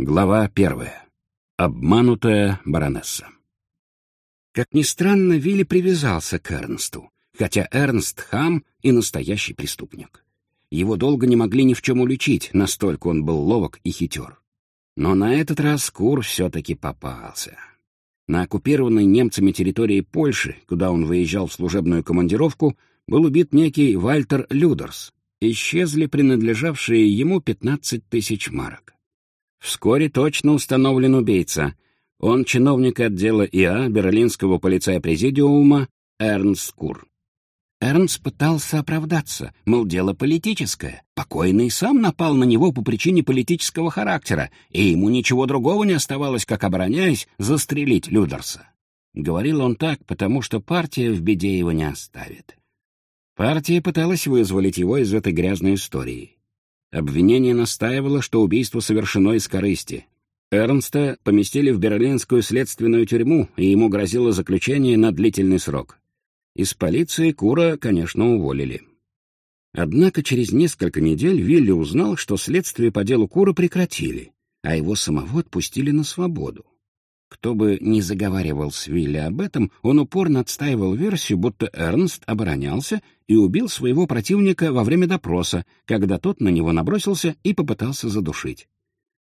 Глава первая. Обманутая баронесса. Как ни странно, Вилли привязался к Эрнсту, хотя Эрнст — хам и настоящий преступник. Его долго не могли ни в чем уличить, настолько он был ловок и хитер. Но на этот раз Кур все-таки попался. На оккупированной немцами территории Польши, куда он выезжал в служебную командировку, был убит некий Вальтер Людерс. Исчезли принадлежавшие ему 15 тысяч марок. Вскоре точно установлен убийца. Он чиновник отдела ИА Берлинского полицая-президиума Эрнст Кур. Эрнст пытался оправдаться, мол, дело политическое. Покойный сам напал на него по причине политического характера, и ему ничего другого не оставалось, как, обороняясь, застрелить Людерса. Говорил он так, потому что партия в беде его не оставит. Партия пыталась вызволить его из этой грязной истории. Обвинение настаивало, что убийство совершено из корысти. Эрнста поместили в берлинскую следственную тюрьму, и ему грозило заключение на длительный срок. Из полиции Кура, конечно, уволили. Однако через несколько недель Вилли узнал, что следствие по делу Кура прекратили, а его самого отпустили на свободу. Кто бы ни заговаривал с Вилли об этом, он упорно отстаивал версию, будто Эрнст оборонялся и убил своего противника во время допроса, когда тот на него набросился и попытался задушить.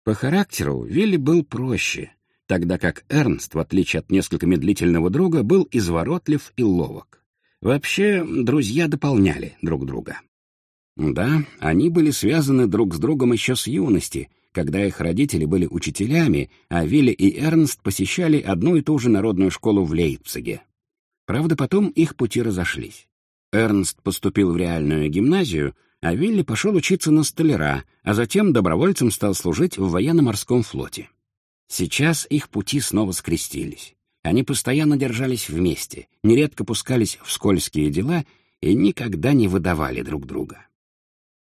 По характеру Вилли был проще, тогда как Эрнст, в отличие от несколько медлительного друга, был изворотлив и ловок. Вообще, друзья дополняли друг друга. Да, они были связаны друг с другом еще с юности — когда их родители были учителями, а Вилли и Эрнст посещали одну и ту же народную школу в Лейпциге. Правда, потом их пути разошлись. Эрнст поступил в реальную гимназию, а Вилли пошел учиться на столяра, а затем добровольцем стал служить в военно-морском флоте. Сейчас их пути снова скрестились. Они постоянно держались вместе, нередко пускались в скользкие дела и никогда не выдавали друг друга.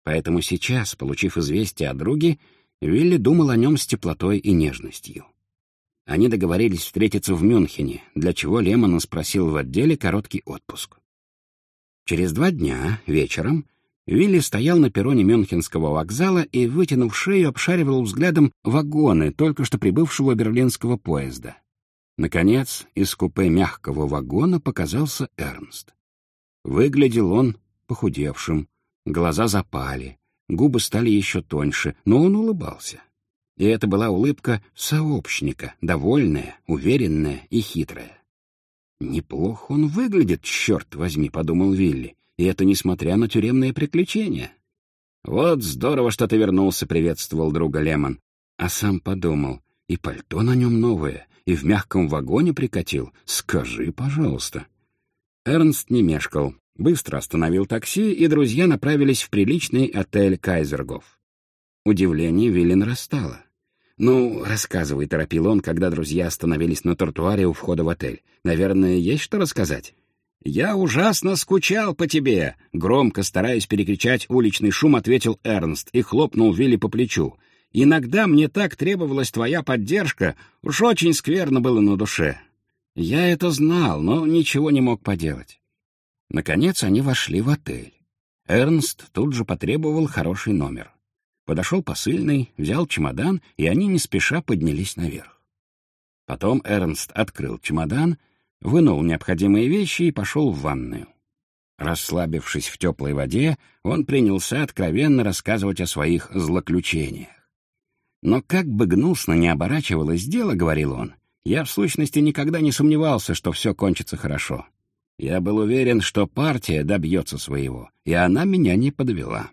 Поэтому сейчас, получив известие о друге, Вилли думал о нем с теплотой и нежностью. Они договорились встретиться в Мюнхене, для чего Лемон спросил в отделе короткий отпуск. Через два дня, вечером, Вилли стоял на перроне Мюнхенского вокзала и, вытянув шею, обшаривал взглядом вагоны только что прибывшего берлинского поезда. Наконец, из купе мягкого вагона показался Эрнст. Выглядел он похудевшим, глаза запали, Губы стали еще тоньше, но он улыбался. И это была улыбка сообщника, довольная, уверенная и хитрая. «Неплохо он выглядит, черт возьми», — подумал Вилли, и это несмотря на тюремные приключения. «Вот здорово, что ты вернулся», — приветствовал друга Лемон. А сам подумал, и пальто на нем новое, и в мягком вагоне прикатил. Скажи, пожалуйста. Эрнст не мешкал. Быстро остановил такси, и друзья направились в приличный отель «Кайзергоф». Удивление Вилли нарастало. «Ну, рассказывай», — торопил он, когда друзья остановились на тротуаре у входа в отель. «Наверное, есть что рассказать?» «Я ужасно скучал по тебе!» — громко, стараясь перекричать уличный шум, ответил Эрнст и хлопнул Вилли по плечу. «Иногда мне так требовалась твоя поддержка, уж очень скверно было на душе». Я это знал, но ничего не мог поделать. Наконец они вошли в отель. Эрнст тут же потребовал хороший номер. Подошел посыльный, взял чемодан, и они не спеша поднялись наверх. Потом Эрнст открыл чемодан, вынул необходимые вещи и пошел в ванную. Расслабившись в теплой воде, он принялся откровенно рассказывать о своих злоключениях. «Но как бы гнусно не оборачивалось дело, — говорил он, — я в сущности никогда не сомневался, что все кончится хорошо. Я был уверен, что партия добьется своего, и она меня не подвела.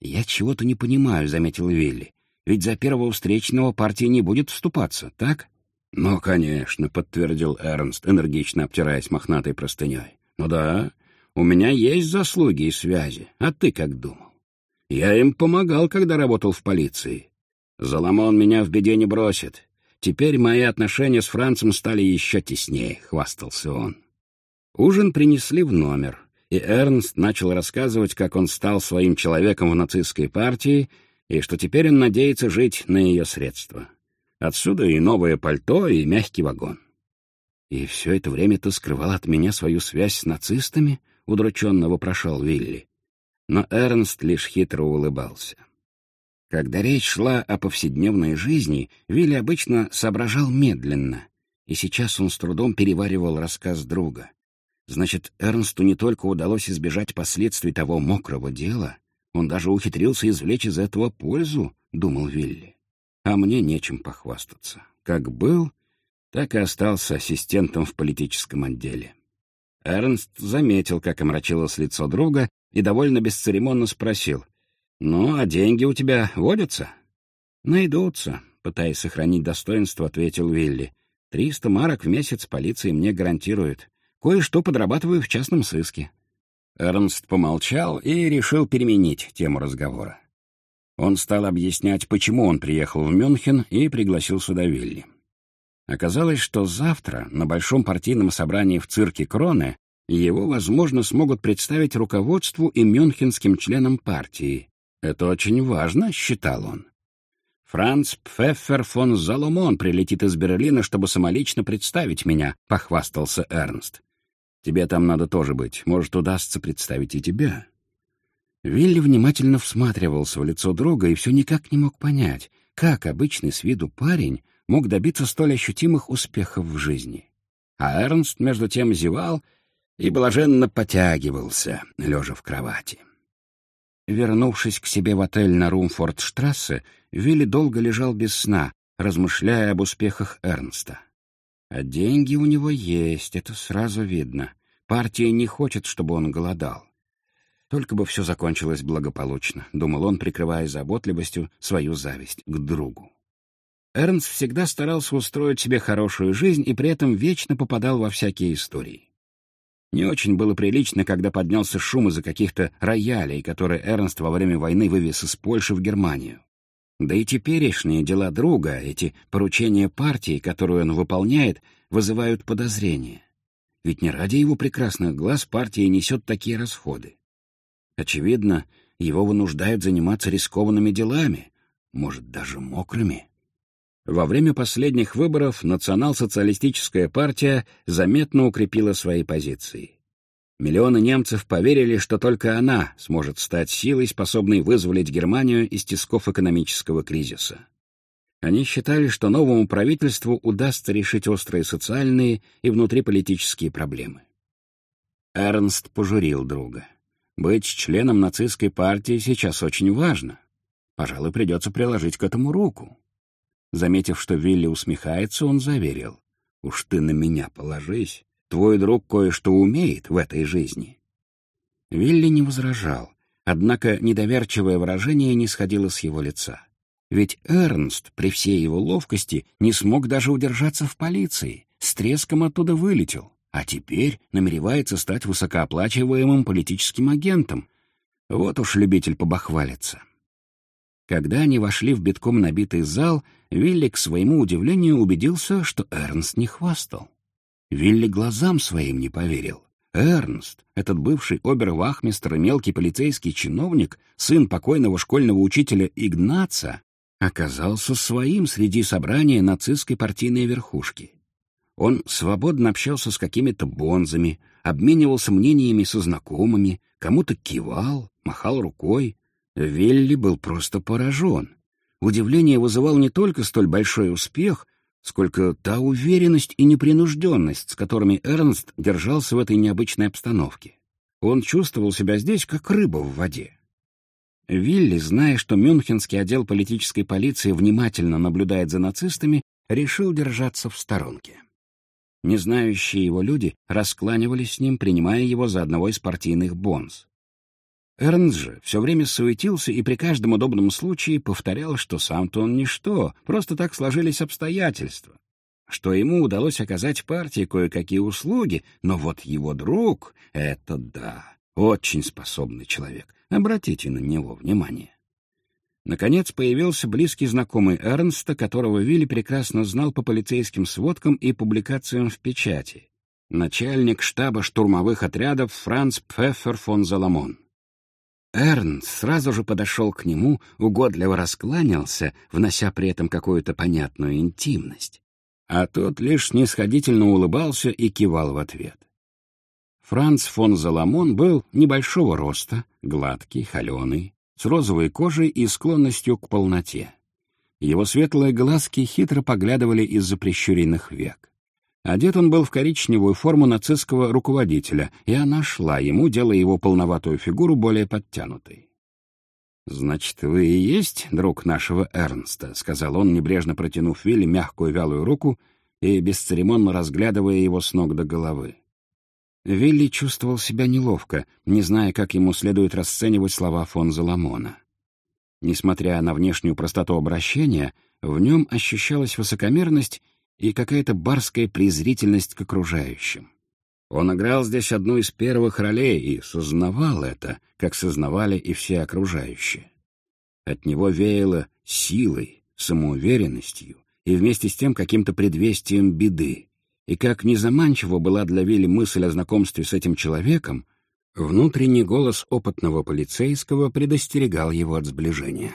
«Я чего-то не понимаю», — заметил Вилли. «Ведь за первого встречного партия не будет вступаться, так?» «Ну, конечно», — подтвердил Эрнст, энергично обтираясь мохнатой простыней. «Ну да, у меня есть заслуги и связи, а ты как думал? Я им помогал, когда работал в полиции. Заломон меня в беде не бросит. Теперь мои отношения с Францем стали еще теснее», — хвастался он. Ужин принесли в номер, и Эрнст начал рассказывать, как он стал своим человеком в нацистской партии и что теперь он надеется жить на ее средства. Отсюда и новое пальто, и мягкий вагон. «И все это время ты скрывал от меня свою связь с нацистами?» — удрученно вопрошал Вилли. Но Эрнст лишь хитро улыбался. Когда речь шла о повседневной жизни, Вилли обычно соображал медленно, и сейчас он с трудом переваривал рассказ друга. Значит, Эрнсту не только удалось избежать последствий того мокрого дела, он даже ухитрился извлечь из этого пользу, — думал Вилли. А мне нечем похвастаться. Как был, так и остался ассистентом в политическом отделе. Эрнст заметил, как омрачилось лицо друга, и довольно бесцеремонно спросил. «Ну, а деньги у тебя водятся?» «Найдутся», — пытаясь сохранить достоинство, ответил Вилли. «Триста марок в месяц полиция мне гарантирует. Кое-что подрабатываю в частном сыске». Эрнст помолчал и решил переменить тему разговора. Он стал объяснять, почему он приехал в Мюнхен и пригласил сюда Вилли. Оказалось, что завтра на большом партийном собрании в цирке Кроне его, возможно, смогут представить руководству и мюнхенским членам партии. Это очень важно, считал он. «Франц Пфеффер фон Заломон прилетит из Берлина, чтобы самолично представить меня», — похвастался Эрнст. «Тебе там надо тоже быть. Может, удастся представить и тебя». Вилли внимательно всматривался в лицо друга и все никак не мог понять, как обычный с виду парень мог добиться столь ощутимых успехов в жизни. А Эрнст, между тем, зевал и блаженно потягивался, лежа в кровати. Вернувшись к себе в отель на Румфордштрассе, Вилли долго лежал без сна, размышляя об успехах Эрнста. А деньги у него есть, это сразу видно. Партия не хочет, чтобы он голодал. Только бы все закончилось благополучно, — думал он, прикрывая заботливостью свою зависть к другу. Эрнст всегда старался устроить себе хорошую жизнь и при этом вечно попадал во всякие истории. Не очень было прилично, когда поднялся шум из-за каких-то роялей, которые Эрнст во время войны вывез из Польши в Германию. Да и теперешние дела друга, эти поручения партии, которую он выполняет, вызывают подозрения. Ведь не ради его прекрасных глаз партия несет такие расходы. Очевидно, его вынуждают заниматься рискованными делами, может, даже мокрыми. Во время последних выборов национал-социалистическая партия заметно укрепила свои позиции. Миллионы немцев поверили, что только она сможет стать силой, способной вызволить Германию из тисков экономического кризиса. Они считали, что новому правительству удастся решить острые социальные и внутриполитические проблемы. Эрнст пожурил друга. Быть членом нацистской партии сейчас очень важно. Пожалуй, придется приложить к этому руку. Заметив, что Вилли усмехается, он заверил. «Уж ты на меня положись. Твой друг кое-что умеет в этой жизни». Вилли не возражал, однако недоверчивое выражение не сходило с его лица. Ведь Эрнст, при всей его ловкости, не смог даже удержаться в полиции, с треском оттуда вылетел, а теперь намеревается стать высокооплачиваемым политическим агентом. Вот уж любитель побахвалиться. Когда они вошли в битком набитый зал, Вилли, к своему удивлению, убедился, что Эрнст не хвастал. Вилли глазам своим не поверил. Эрнст, этот бывший обервахмистр и мелкий полицейский чиновник, сын покойного школьного учителя Игнаца, оказался своим среди собрания нацистской партийной верхушки. Он свободно общался с какими-то бонзами, обменивался мнениями со знакомыми, кому-то кивал, махал рукой, Велли был просто поражен. Удивление вызывал не только столь большой успех, сколько та уверенность и непринужденность, с которыми Эрнст держался в этой необычной обстановке. Он чувствовал себя здесь, как рыба в воде. Вилли, зная, что Мюнхенский отдел политической полиции внимательно наблюдает за нацистами, решил держаться в сторонке. Незнающие его люди раскланивались с ним, принимая его за одного из партийных бонз. Эрнст же все время суетился и при каждом удобном случае повторял, что сам-то он ничто, просто так сложились обстоятельства, что ему удалось оказать партии кое-какие услуги, но вот его друг — это да, очень способный человек, обратите на него внимание. Наконец появился близкий знакомый Эрнста, которого Вилли прекрасно знал по полицейским сводкам и публикациям в печати. Начальник штаба штурмовых отрядов Франц Пфеффер фон Заламон. Эрн сразу же подошел к нему, угодливо раскланялся, внося при этом какую-то понятную интимность. А тот лишь снисходительно улыбался и кивал в ответ. Франц фон Заламон был небольшого роста, гладкий, холеный, с розовой кожей и склонностью к полноте. Его светлые глазки хитро поглядывали из-за прищуренных век. Одет он был в коричневую форму нацистского руководителя, и она шла ему, делая его полноватую фигуру более подтянутой. «Значит, вы и есть друг нашего Эрнста», — сказал он, небрежно протянув Вилли мягкую вялую руку и бесцеремонно разглядывая его с ног до головы. Вилли чувствовал себя неловко, не зная, как ему следует расценивать слова фон Заламона. Несмотря на внешнюю простоту обращения, в нем ощущалась высокомерность и какая-то барская презрительность к окружающим. Он играл здесь одну из первых ролей и сознавал это, как сознавали и все окружающие. От него веяло силой, самоуверенностью и вместе с тем каким-то предвестием беды. И как незаманчива была для Вилли мысль о знакомстве с этим человеком, внутренний голос опытного полицейского предостерегал его от сближения.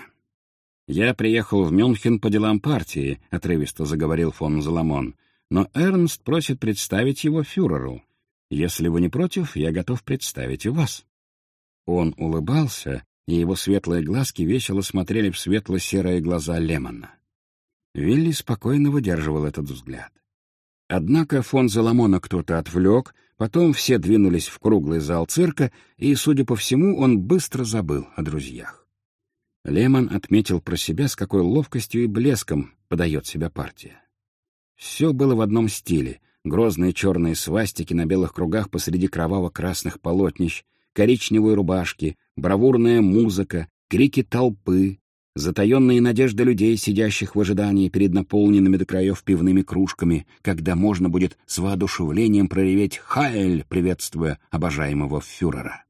«Я приехал в Мюнхен по делам партии», — отрывисто заговорил фон Заламон, «но Эрнст просит представить его фюреру. Если вы не против, я готов представить и вас». Он улыбался, и его светлые глазки весело смотрели в светло-серые глаза Лемона. Вилли спокойно выдерживал этот взгляд. Однако фон Заламона кто-то отвлек, потом все двинулись в круглый зал цирка, и, судя по всему, он быстро забыл о друзьях. Лемон отметил про себя, с какой ловкостью и блеском подает себя партия. Все было в одном стиле — грозные черные свастики на белых кругах посреди кроваво-красных полотнищ, коричневые рубашки, бравурная музыка, крики толпы, затаенные надежды людей, сидящих в ожидании перед наполненными до краев пивными кружками, когда можно будет с воодушевлением прореветь «Хайль!», приветствуя обожаемого фюрера.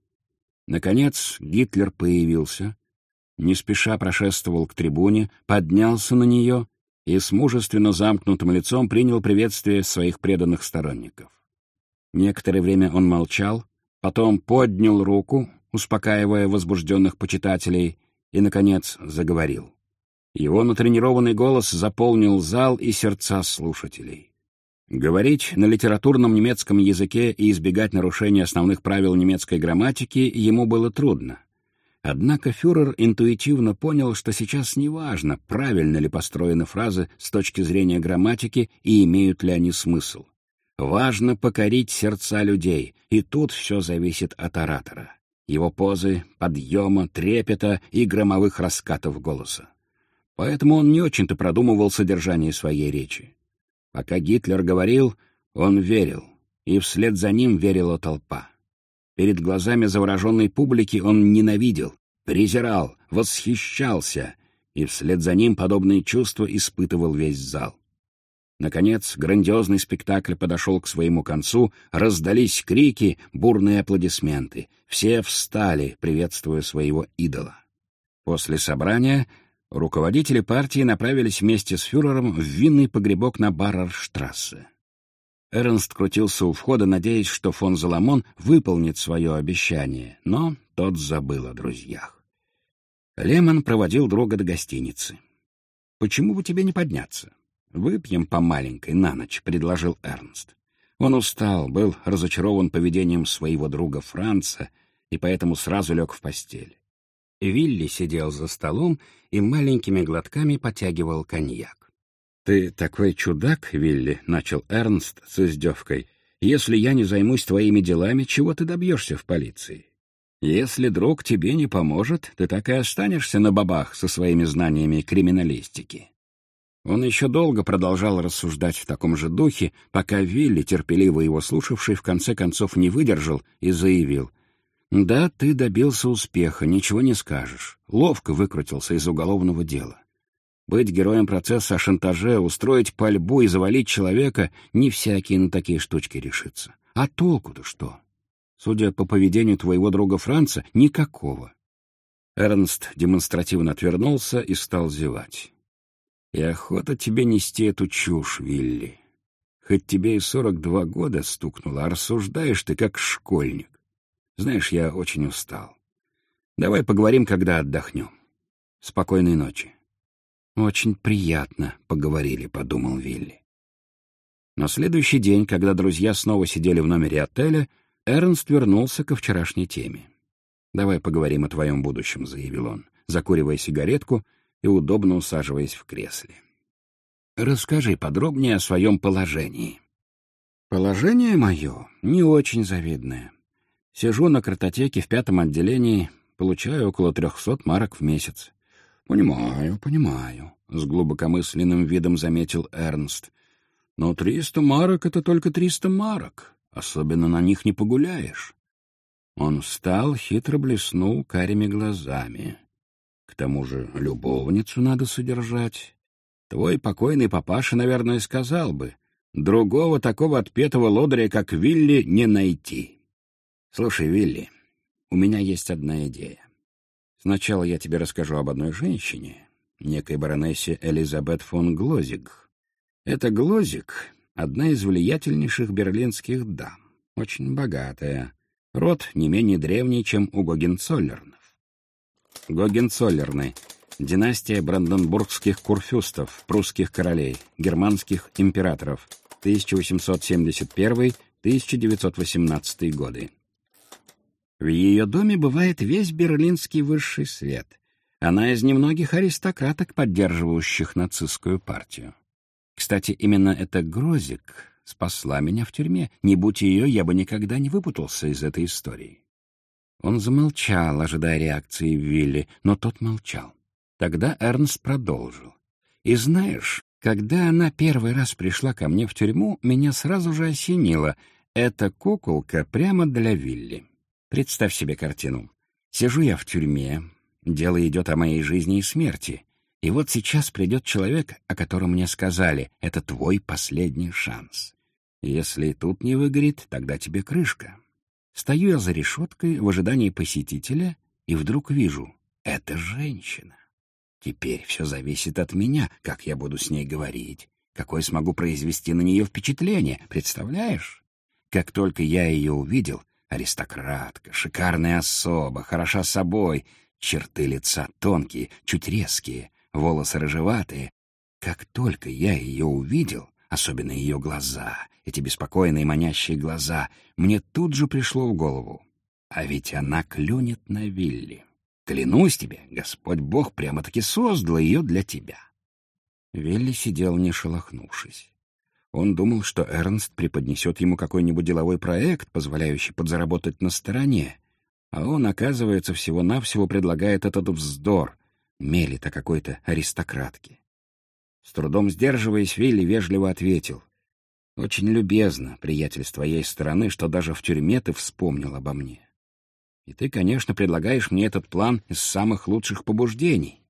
Наконец Гитлер появился, не спеша прошествовал к трибуне, поднялся на нее и с мужественно замкнутым лицом принял приветствие своих преданных сторонников. Некоторое время он молчал, потом поднял руку, успокаивая возбужденных почитателей, и, наконец, заговорил. Его натренированный голос заполнил зал и сердца слушателей. Говорить на литературном немецком языке и избегать нарушения основных правил немецкой грамматики ему было трудно. Однако фюрер интуитивно понял, что сейчас неважно, правильно ли построены фразы с точки зрения грамматики и имеют ли они смысл. Важно покорить сердца людей, и тут все зависит от оратора. Его позы, подъема, трепета и громовых раскатов голоса. Поэтому он не очень-то продумывал содержание своей речи. Пока Гитлер говорил, он верил, и вслед за ним верила толпа. Перед глазами завороженной публики он ненавидел, презирал, восхищался, и вслед за ним подобные чувства испытывал весь зал. Наконец, грандиозный спектакль подошел к своему концу, раздались крики, бурные аплодисменты. Все встали, приветствуя своего идола. После собрания руководители партии направились вместе с фюрером в винный погребок на Баррерштрассе. Эрнст крутился у входа, надеясь, что фон Заламон выполнит свое обещание, но тот забыл о друзьях. Лемон проводил друга до гостиницы. «Почему бы тебе не подняться? Выпьем по маленькой на ночь», — предложил Эрнст. Он устал, был разочарован поведением своего друга Франца и поэтому сразу лег в постель. Вилли сидел за столом и маленькими глотками потягивал коньяк. «Ты такой чудак, Вилли», — начал Эрнст с издевкой. «Если я не займусь твоими делами, чего ты добьешься в полиции? Если друг тебе не поможет, ты так и останешься на бабах со своими знаниями криминалистики». Он еще долго продолжал рассуждать в таком же духе, пока Вилли, терпеливо его слушавший, в конце концов не выдержал и заявил. «Да, ты добился успеха, ничего не скажешь. Ловко выкрутился из уголовного дела. Быть героем процесса о шантаже, устроить пальбу и завалить человека — не всякий на такие штучки решится. А толку-то что? Судя по поведению твоего друга Франца, никакого. Эрнст демонстративно отвернулся и стал зевать. И охота тебе нести эту чушь, Вилли. Хоть тебе и сорок два года стукнуло, а рассуждаешь ты как школьник. Знаешь, я очень устал. Давай поговорим, когда отдохнем. Спокойной ночи. «Очень приятно поговорили», — подумал Вилли. На следующий день, когда друзья снова сидели в номере отеля, Эрнст вернулся ко вчерашней теме. «Давай поговорим о твоем будущем», — заявил он, закуривая сигаретку и удобно усаживаясь в кресле. «Расскажи подробнее о своем положении». «Положение мое не очень завидное. Сижу на картотеке в пятом отделении, получаю около трехсот марок в месяц. «Понимаю, понимаю», — с глубокомысленным видом заметил Эрнст. «Но триста марок — это только триста марок. Особенно на них не погуляешь». Он встал, хитро блеснул карими глазами. «К тому же любовницу надо содержать. Твой покойный папаша, наверное, сказал бы, другого такого отпетого лодыря, как Вилли, не найти». Слушай, Вилли, у меня есть одна идея. Сначала я тебе расскажу об одной женщине, некой баронессе Элизабет фон Глозиг. Эта Глозиг — одна из влиятельнейших берлинских дам, очень богатая. Род не менее древний, чем у Гогенцоллернов. Гогенцоллерны — династия бранденбургских курфюстов, прусских королей, германских императоров, 1871-1918 годы. В ее доме бывает весь берлинский высший свет. Она из немногих аристократок, поддерживающих нацистскую партию. Кстати, именно эта Грозик спасла меня в тюрьме. Не будь ее, я бы никогда не выпутался из этой истории. Он замолчал, ожидая реакции Вилли, но тот молчал. Тогда Эрнст продолжил. «И знаешь, когда она первый раз пришла ко мне в тюрьму, меня сразу же осенило. Эта куколка прямо для Вилли. Представь себе картину. Сижу я в тюрьме, дело идет о моей жизни и смерти, и вот сейчас придет человек, о котором мне сказали, это твой последний шанс. Если тут не выгорит, тогда тебе крышка. Стою я за решеткой в ожидании посетителя, и вдруг вижу — это женщина. Теперь все зависит от меня, как я буду с ней говорить, какое смогу произвести на нее впечатление, представляешь? Как только я ее увидел, Аристократка, шикарная особа, хороша собой, черты лица тонкие, чуть резкие, волосы рыжеватые. Как только я ее увидел, особенно ее глаза, эти беспокойные манящие глаза, мне тут же пришло в голову. А ведь она клюнет на Вилли. Клянусь тебе, Господь Бог прямо-таки создал ее для тебя. Вилли сидел, не шелохнувшись. Он думал, что Эрнст преподнесет ему какой-нибудь деловой проект, позволяющий подзаработать на стороне, а он, оказывается, всего-навсего предлагает этот вздор, мелит о какой-то аристократке. С трудом сдерживаясь, Вилли вежливо ответил. «Очень любезно, приятель, с твоей стороны, что даже в тюрьме ты вспомнил обо мне. И ты, конечно, предлагаешь мне этот план из самых лучших побуждений.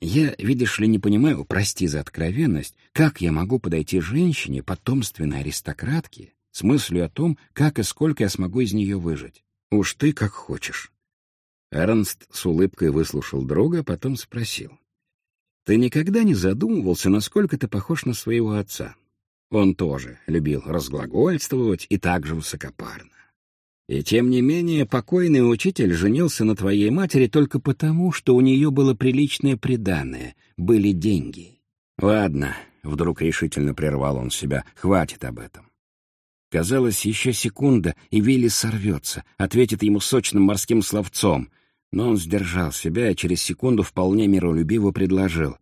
Я, видишь ли, не понимаю, прости за откровенность, как я могу подойти женщине, потомственной аристократке, с мыслью о том, как и сколько я смогу из нее выжить. Уж ты как хочешь. Эрнст с улыбкой выслушал друга, потом спросил. «Ты никогда не задумывался, насколько ты похож на своего отца? Он тоже любил разглагольствовать и так же высокопарно. И тем не менее покойный учитель женился на твоей матери только потому, что у нее было приличное приданое, были деньги. Ладно, вдруг решительно прервал он себя, хватит об этом. Казалось, еще секунда, и Вилли сорвется, ответит ему сочным морским словцом. Но он сдержал себя и через секунду вполне миролюбиво предложил.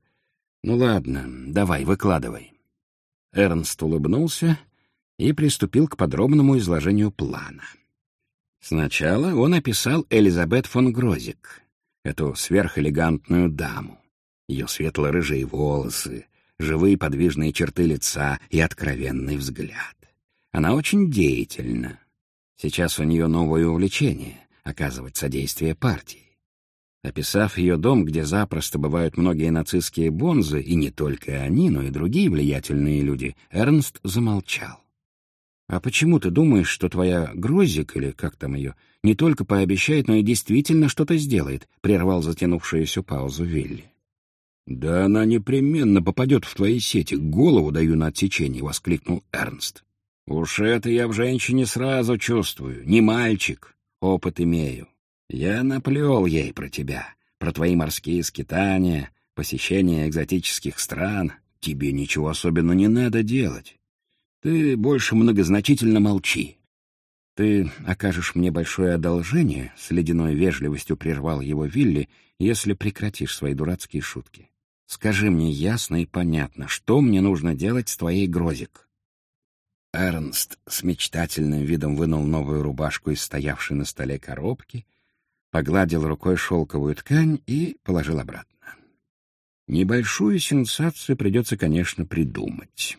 «Ну ладно, давай, выкладывай». Эрнст улыбнулся и приступил к подробному изложению плана. Сначала он описал Элизабет фон Грозик, эту сверхэлегантную даму. Ее светло-рыжие волосы, живые подвижные черты лица и откровенный взгляд. Она очень деятельна. Сейчас у нее новое увлечение — оказывать содействие партии. Описав ее дом, где запросто бывают многие нацистские бонзы, и не только они, но и другие влиятельные люди, Эрнст замолчал. А почему ты думаешь, что твоя Грозик, или как там ее, не только пообещает, но и действительно что-то сделает?» — прервал затянувшуюся паузу Вилли. «Да она непременно попадет в твои сети, голову даю на отсечение!» — воскликнул Эрнст. «Уж это я в женщине сразу чувствую. Не мальчик, опыт имею. Я наплел ей про тебя, про твои морские скитания, посещение экзотических стран. Тебе ничего особенно не надо делать. Ты больше многозначительно молчи. «Ты окажешь мне большое одолжение», — с ледяной вежливостью прервал его Вилли, «если прекратишь свои дурацкие шутки. Скажи мне ясно и понятно, что мне нужно делать с твоей грозик?» Эрнст с мечтательным видом вынул новую рубашку из стоявшей на столе коробки, погладил рукой шелковую ткань и положил обратно. Небольшую сенсацию придется, конечно, придумать.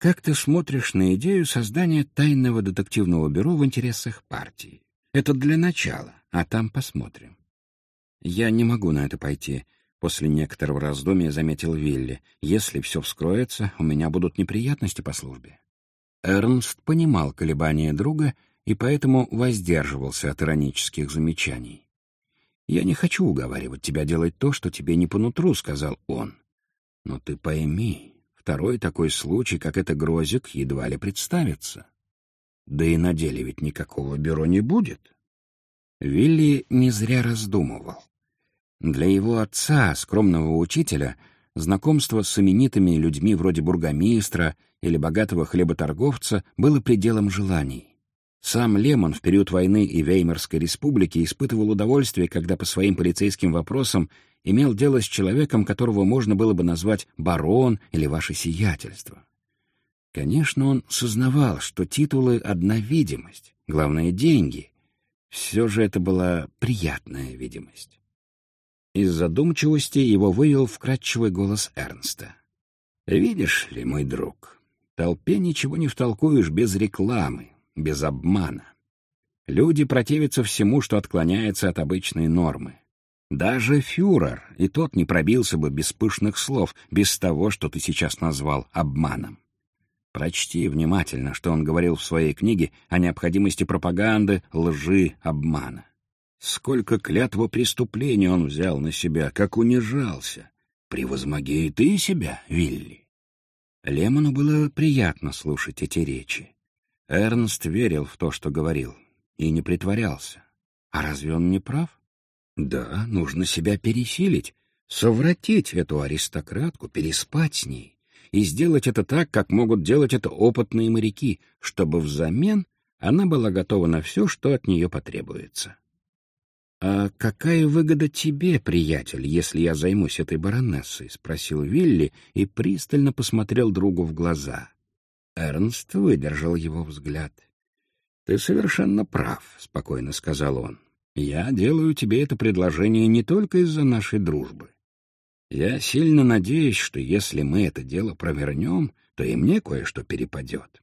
Как ты смотришь на идею создания тайного детективного бюро в интересах партии? Это для начала, а там посмотрим. Я не могу на это пойти. После некоторого раздумья заметил Вилли. Если все вскроется, у меня будут неприятности по службе. Эрнст понимал колебания друга и поэтому воздерживался от иронических замечаний. «Я не хочу уговаривать тебя делать то, что тебе не по нутру», — сказал он. «Но ты пойми, Второй такой случай, как это Грозик, едва ли представится. Да и на деле ведь никакого бюро не будет. Вилли не зря раздумывал. Для его отца, скромного учителя, знакомство с именитыми людьми вроде бургомистра или богатого хлеботорговца было пределом желаний. Сам Лемон в период войны и Веймарской республики испытывал удовольствие, когда по своим полицейским вопросам имел дело с человеком, которого можно было бы назвать барон или ваше сиятельство. Конечно, он сознавал, что титулы — одна видимость, главное — деньги. Все же это была приятная видимость. Из задумчивости его вывел вкрадчивый голос Эрнста. «Видишь ли, мой друг, толпе ничего не втолкуешь без рекламы, без обмана. Люди противятся всему, что отклоняется от обычной нормы. Даже фюрер, и тот не пробился бы без пышных слов, без того, что ты сейчас назвал обманом. Прочти внимательно, что он говорил в своей книге о необходимости пропаганды, лжи, обмана. Сколько клятва преступлений он взял на себя, как унижался. Превозмоги и ты себя, Вилли. Лемону было приятно слушать эти речи. Эрнст верил в то, что говорил, и не притворялся. А разве он не прав? Да, нужно себя пересилить, совратить эту аристократку, переспать с ней и сделать это так, как могут делать это опытные моряки, чтобы взамен она была готова на все, что от нее потребуется. «А какая выгода тебе, приятель, если я займусь этой баронессой?» — спросил Вилли и пристально посмотрел другу в глаза. Эрнст выдержал его взгляд. «Ты совершенно прав», — спокойно сказал он. Я делаю тебе это предложение не только из-за нашей дружбы. Я сильно надеюсь, что если мы это дело провернем, то и мне кое-что перепадет.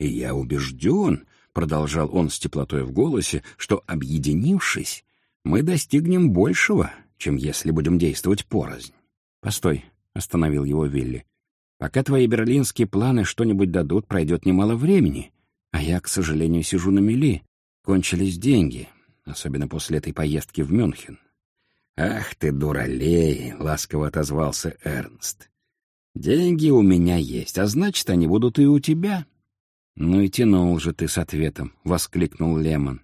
И я убежден, — продолжал он с теплотой в голосе, — что, объединившись, мы достигнем большего, чем если будем действовать порознь. — Постой, — остановил его Вилли. — Пока твои берлинские планы что-нибудь дадут, пройдет немало времени, а я, к сожалению, сижу на мели. Кончились деньги, особенно после этой поездки в Мюнхен. «Ах ты, дуралей!» — ласково отозвался Эрнст. «Деньги у меня есть, а значит, они будут и у тебя». «Ну и тянул же ты с ответом», — воскликнул Лемон.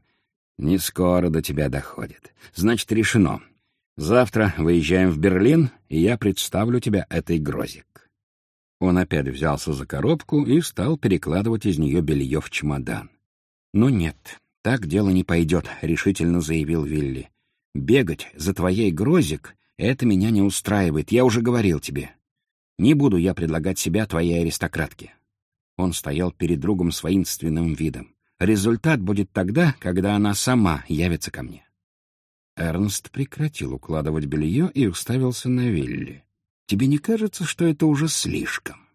«Не скоро до тебя доходит. Значит, решено. Завтра выезжаем в Берлин, и я представлю тебя этой Грозик». Он опять взялся за коробку и стал перекладывать из нее белье в чемодан. «Ну нет, «Так дело не пойдет», — решительно заявил Вилли. «Бегать за твоей грозик — это меня не устраивает, я уже говорил тебе. Не буду я предлагать себя твоей аристократке». Он стоял перед другом с воинственным видом. «Результат будет тогда, когда она сама явится ко мне». Эрнст прекратил укладывать белье и уставился на Вилли. «Тебе не кажется, что это уже слишком?»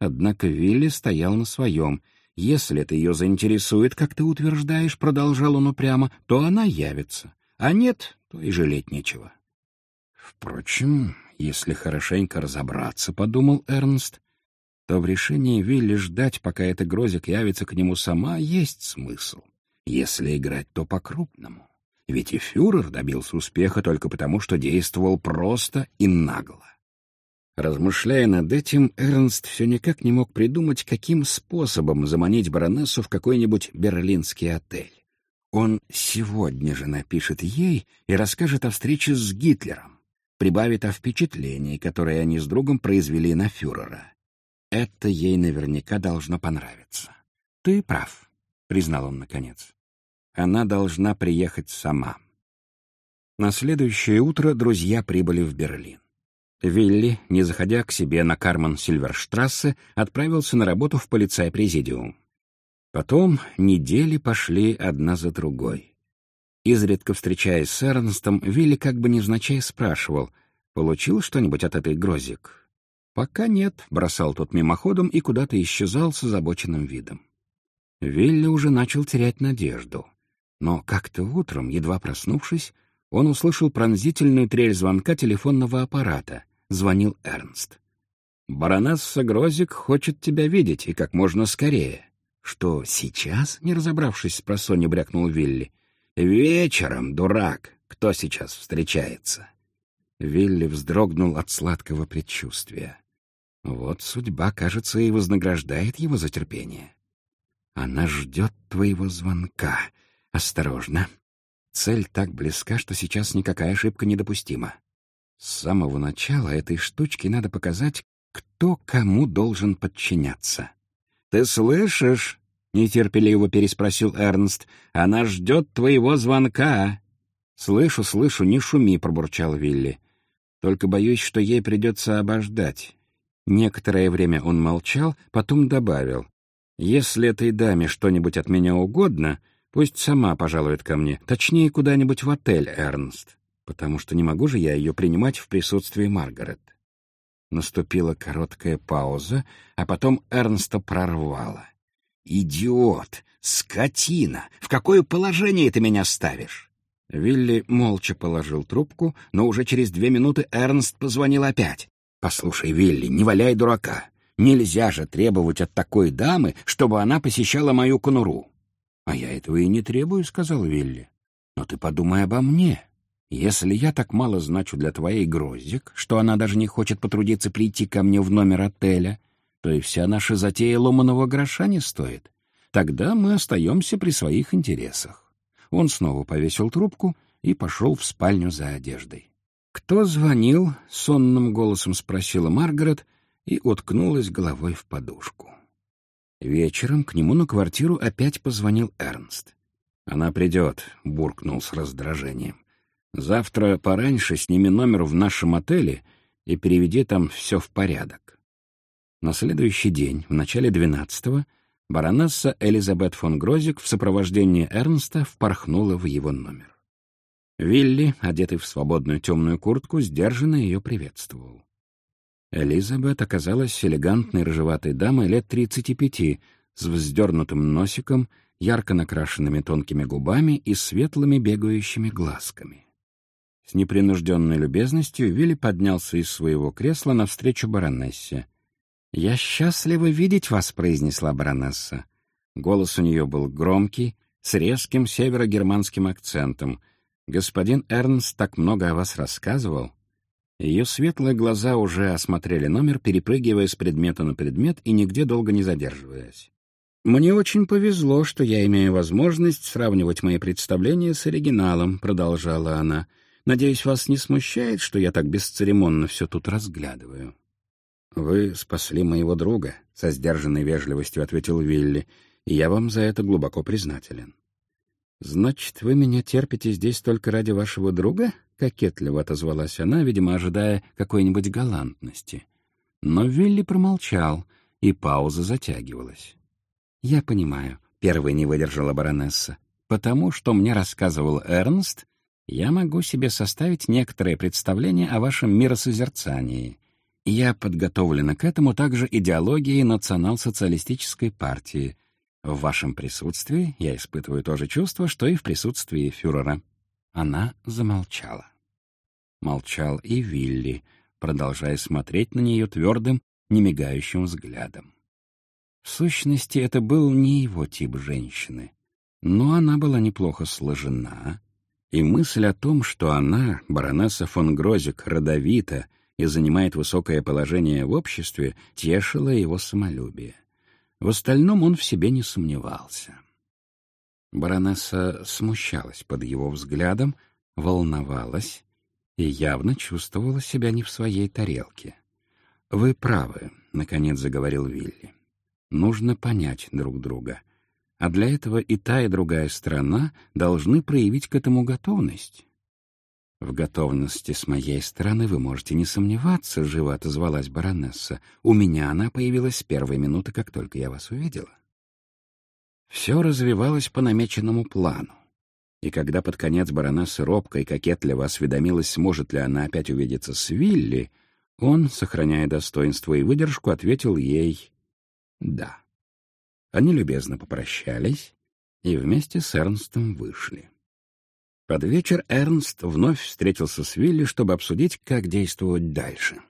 Однако Вилли стоял на своем — если это ее заинтересует, как ты утверждаешь, — продолжал он упрямо, — то она явится. А нет, то и жалеть нечего. Впрочем, если хорошенько разобраться, — подумал Эрнст, — то в решении Вилли ждать, пока эта грозик явится к нему сама, есть смысл. Если играть, то по-крупному. Ведь и фюрер добился успеха только потому, что действовал просто и нагло. Размышляя над этим, Эрнст все никак не мог придумать, каким способом заманить баронессу в какой-нибудь берлинский отель. Он сегодня же напишет ей и расскажет о встрече с Гитлером, прибавит о впечатлении, которое они с другом произвели на фюрера. Это ей наверняка должно понравиться. Ты прав. признал он наконец. «Она должна приехать сама». На следующее утро друзья прибыли в Берлин. Вилли, не заходя к себе на Карман Сильверштрассе, отправился на работу в полицай-президиум. Потом недели пошли одна за другой. Изредка встречаясь с Эрнстом, Вилли как бы невзначай спрашивал, «Получил что-нибудь от этой грозик?» «Пока нет», — бросал тот мимоходом и куда-то исчезал с озабоченным видом. Вилли уже начал терять надежду. Но как-то утром, едва проснувшись, он услышал пронзительную трель звонка телефонного аппарата. Звонил Эрнст. «Баронесса Грозик хочет тебя видеть, и как можно скорее». «Что, сейчас?» — не разобравшись с просонья, брякнул Вилли. «Вечером, дурак! Кто сейчас встречается?» Вилли вздрогнул от сладкого предчувствия. Вот судьба, кажется, и вознаграждает его за терпение. Она ждет твоего звонка. Осторожно. Цель так близка, что сейчас никакая ошибка недопустима. С самого начала этой штучки надо показать, кто кому должен подчиняться. «Ты слышишь?» — нетерпеливо переспросил Эрнст. «Она ждет твоего звонка». «Слышу, слышу, не шуми», — пробурчал Вилли. «Только боюсь, что ей придется обождать». Некоторое время он молчал, потом добавил. «Если этой даме что-нибудь от меня угодно, Пусть сама пожалует ко мне, точнее, куда-нибудь в отель, Эрнст, потому что не могу же я ее принимать в присутствии Маргарет. Наступила короткая пауза, а потом Эрнста прорвало. «Идиот! Скотина! В какое положение ты меня ставишь?» Вилли молча положил трубку, но уже через две минуты Эрнст позвонил опять. «Послушай, Вилли, не валяй дурака. Нельзя же требовать от такой дамы, чтобы она посещала мою конуру. «А я этого и не требую», — сказал Вилли. «Но ты подумай обо мне. Если я так мало значу для твоей Грозик, что она даже не хочет потрудиться прийти ко мне в номер отеля, то и вся наша затея ломаного гроша не стоит. Тогда мы остаемся при своих интересах». Он снова повесил трубку и пошел в спальню за одеждой. «Кто звонил?» — сонным голосом спросила Маргарет и уткнулась головой в подушку. Вечером к нему на квартиру опять позвонил Эрнст. «Она придет», — буркнул с раздражением. «Завтра пораньше сними номер в нашем отеле и переведи там все в порядок». На следующий день, в начале двенадцатого, баронесса Элизабет фон Грозик в сопровождении Эрнста впорхнула в его номер. Вилли, одетый в свободную темную куртку, сдержанно ее приветствовал. Элизабет оказалась элегантной рыжеватой дамой лет тридцати пяти, с вздернутым носиком, ярко накрашенными тонкими губами и светлыми бегающими глазками. С непринужденной любезностью Вилли поднялся из своего кресла навстречу баронессе. «Я счастлива видеть вас», — произнесла баронесса. Голос у нее был громкий, с резким северогерманским акцентом. «Господин Эрнст так много о вас рассказывал». Ее светлые глаза уже осмотрели номер, перепрыгивая с предмета на предмет и нигде долго не задерживаясь. «Мне очень повезло, что я имею возможность сравнивать мои представления с оригиналом», — продолжала она. «Надеюсь, вас не смущает, что я так бесцеремонно все тут разглядываю?» «Вы спасли моего друга», — со сдержанной вежливостью ответил Вилли, — «и я вам за это глубоко признателен». «Значит, вы меня терпите здесь только ради вашего друга?» — кокетливо отозвалась она, видимо, ожидая какой-нибудь галантности. Но Вилли промолчал, и пауза затягивалась. «Я понимаю», — первой не выдержала баронесса. «Потому что мне рассказывал Эрнст, я могу себе составить некоторое представление о вашем миросозерцании. Я подготовлена к этому также идеологией национал-социалистической партии — в вашем присутствии я испытываю то же чувство, что и в присутствии фюрера». Она замолчала. Молчал и Вилли, продолжая смотреть на нее твердым, немигающим взглядом. В сущности, это был не его тип женщины, но она была неплохо сложена, и мысль о том, что она, баронесса фон Грозик, родовита и занимает высокое положение в обществе, тешила его самолюбие. В остальном он в себе не сомневался. Баронесса смущалась под его взглядом, волновалась и явно чувствовала себя не в своей тарелке. «Вы правы», — наконец заговорил Вилли. «Нужно понять друг друга. а для этого и та, и другая сторона должны проявить к этому готовность. «В готовности с моей стороны вы можете не сомневаться», — живо отозвалась баронесса. «У меня она появилась с первой минуты, как только я вас увидела». Все развивалось по намеченному плану. И когда под конец баронесса робко и кокетливо осведомилась, сможет ли она опять увидеться с Вилли, он, сохраняя достоинство и выдержку, ответил ей «да». Они любезно попрощались и вместе с Эрнстом вышли. Под вечер Эрнст вновь встретился с Вилли, чтобы обсудить, как действовать дальше.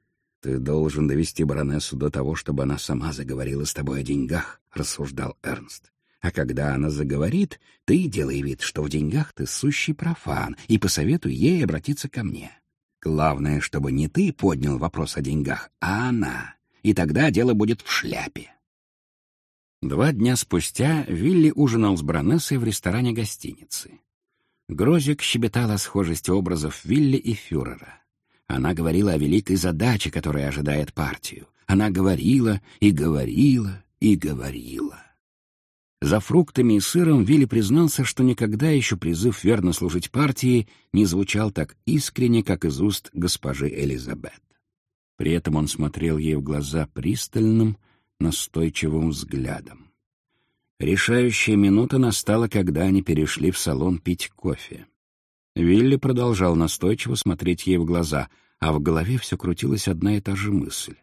«Ты должен довести баронессу до того, чтобы она сама заговорила с тобой о деньгах», — рассуждал Эрнст. «А когда она заговорит, ты делай вид, что в деньгах ты сущий профан, и посоветуй ей обратиться ко мне. Главное, чтобы не ты поднял вопрос о деньгах, а она, и тогда дело будет в шляпе». Два дня спустя Вилли ужинал с баронессой в ресторане гостиницы. Грозик щебетал о схожести образов Вилли и фюрера. Она говорила о великой задаче, которая ожидает партию. Она говорила и говорила и говорила. За фруктами и сыром Вилли признался, что никогда еще призыв верно служить партии не звучал так искренне, как из уст госпожи Элизабет. При этом он смотрел ей в глаза пристальным, настойчивым взглядом. Решающая минута настала, когда они перешли в салон пить кофе. Вилли продолжал настойчиво смотреть ей в глаза, а в голове все крутилась одна и та же мысль.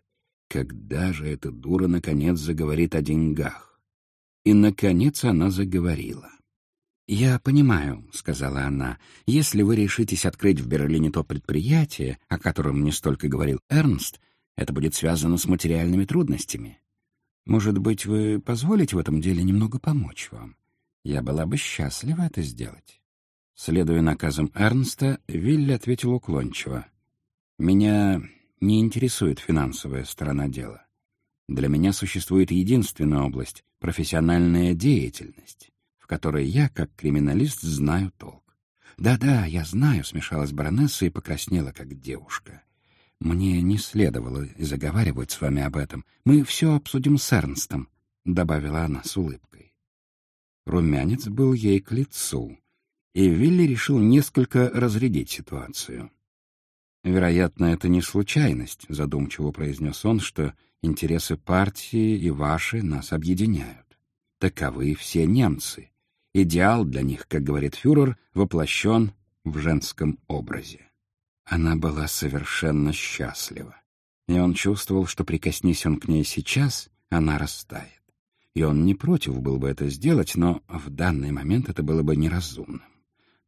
Когда же эта дура наконец заговорит о деньгах? И, наконец, она заговорила. «Я понимаю», — сказала она, — «если вы решитесь открыть в Берлине то предприятие, о котором мне столько говорил Эрнст, это будет связано с материальными трудностями. Может быть, вы позволите в этом деле немного помочь вам? Я была бы счастлива это сделать». Следуя наказам Эрнста, Вилли ответил уклончиво. «Меня не интересует финансовая сторона дела. Для меня существует единственная область — профессиональная деятельность, в которой я, как криминалист, знаю толк. «Да-да, я знаю», — смешалась баронесса и покраснела, как девушка. «Мне не следовало заговаривать с вами об этом. Мы все обсудим с Эрнстом», — добавила она с улыбкой. Румянец был ей к лицу, и Вилли решил несколько разрядить ситуацию. «Вероятно, это не случайность», — задумчиво произнес он, что интересы партии и ваши нас объединяют. Таковы все немцы. Идеал для них, как говорит фюрер, воплощен в женском образе. Она была совершенно счастлива. И он чувствовал, что прикоснись он к ней сейчас, она растает. И он не против был бы это сделать, но в данный момент это было бы неразумным.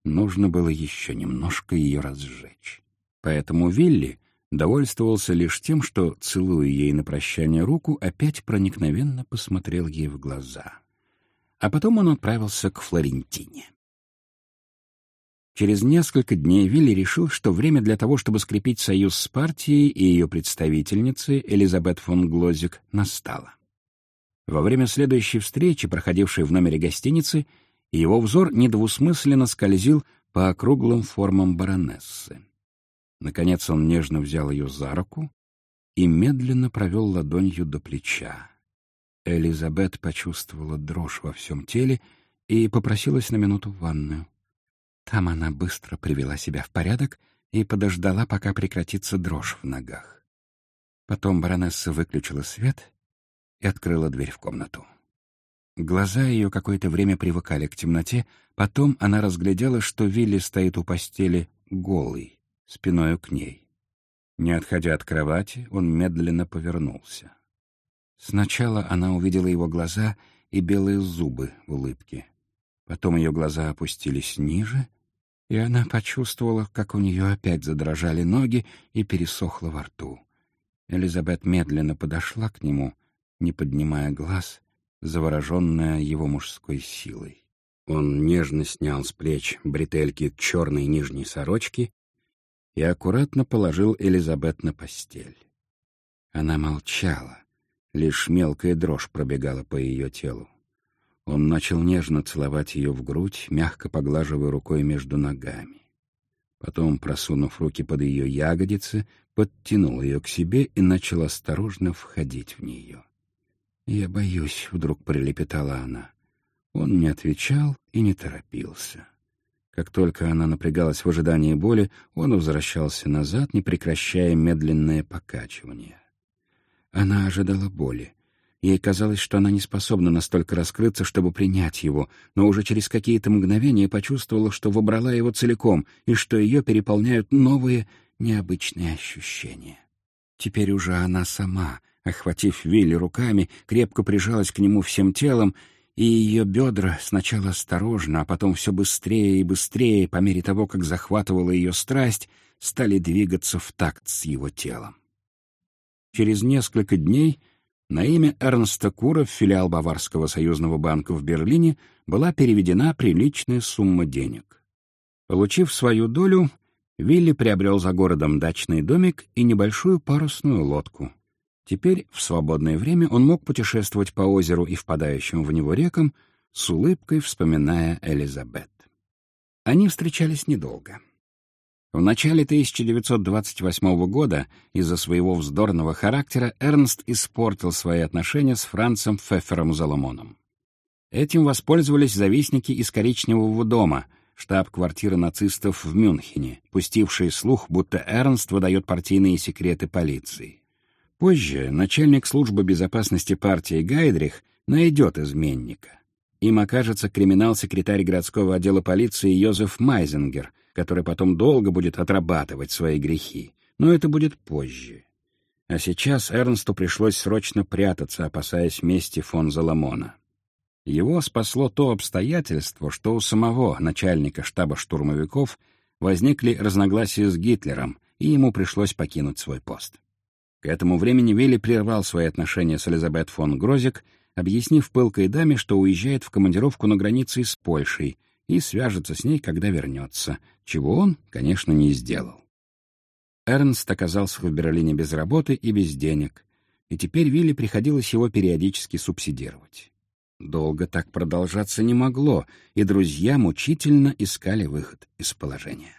Нужно было еще немножко ее разжечь. Поэтому Вилли довольствовался лишь тем, что, целуя ей на прощание руку, опять проникновенно посмотрел ей в глаза. А потом он отправился к Флорентине. Через несколько дней Вилли решил, что время для того, чтобы скрепить союз с партией и ее представительницей Элизабет фон Глозик, настало. Во время следующей встречи, проходившей в номере гостиницы, его взор недвусмысленно скользил по округлым формам баронессы. Наконец он нежно взял ее за руку и медленно провел ладонью до плеча. Элизабет почувствовала дрожь во всем теле и попросилась на минуту в ванную. Там она быстро привела себя в порядок и подождала, пока прекратится дрожь в ногах. Потом баронесса выключила свет и открыла дверь в комнату. Глаза ее какое-то время привыкали к темноте, потом она разглядела, что Вилли стоит у постели голый, спиною к ней. Не отходя от кровати, он медленно повернулся. Сначала она увидела его глаза и белые зубы в улыбке. Потом ее глаза опустились ниже, и она почувствовала, как у нее опять задрожали ноги и пересохло во рту. Элизабет медленно подошла к нему, не поднимая глаз, завороженная его мужской силой. Он нежно снял с плеч бретельки черной нижней сорочки и аккуратно положил Элизабет на постель. Она молчала, лишь мелкая дрожь пробегала по ее телу. Он начал нежно целовать ее в грудь, мягко поглаживая рукой между ногами. Потом, просунув руки под ее ягодицы, подтянул ее к себе и начал осторожно входить в нее. «Я боюсь», — вдруг прилепетала она. Он не отвечал и не торопился. Как только она напрягалась в ожидании боли, он возвращался назад, не прекращая медленное покачивание. Она ожидала боли. Ей казалось, что она не способна настолько раскрыться, чтобы принять его, но уже через какие-то мгновения почувствовала, что вобрала его целиком и что ее переполняют новые, необычные ощущения. Теперь уже она сама, охватив Вилли руками, крепко прижалась к нему всем телом, и ее бедра сначала осторожно, а потом все быстрее и быстрее, по мере того, как захватывала ее страсть, стали двигаться в такт с его телом. Через несколько дней на имя Эрнста Кура в филиал Баварского союзного банка в Берлине была переведена приличная сумма денег. Получив свою долю, Вилли приобрел за городом дачный домик и небольшую парусную лодку. Теперь, в свободное время, он мог путешествовать по озеру и впадающим в него рекам, с улыбкой вспоминая Элизабет. Они встречались недолго. В начале 1928 года из-за своего вздорного характера Эрнст испортил свои отношения с Францем Фефером Заломоном. Этим воспользовались завистники из Коричневого дома, штаб-квартиры нацистов в Мюнхене, пустившие слух, будто Эрнст выдает партийные секреты полиции. Позже начальник службы безопасности партии Гайдрих найдет изменника. Им окажется криминал-секретарь городского отдела полиции Йозеф Майзенгер, который потом долго будет отрабатывать свои грехи. Но это будет позже. А сейчас Эрнсту пришлось срочно прятаться, опасаясь мести фон Заламона. Его спасло то обстоятельство, что у самого начальника штаба штурмовиков возникли разногласия с Гитлером, и ему пришлось покинуть свой пост. К этому времени Вилли прервал свои отношения с Элизабет фон Грозик, объяснив пылкой даме, что уезжает в командировку на границе с Польшей и свяжется с ней, когда вернется, чего он, конечно, не сделал. Эрнст оказался в Берлине без работы и без денег, и теперь Вилли приходилось его периодически субсидировать. Долго так продолжаться не могло, и друзья мучительно искали выход из положения.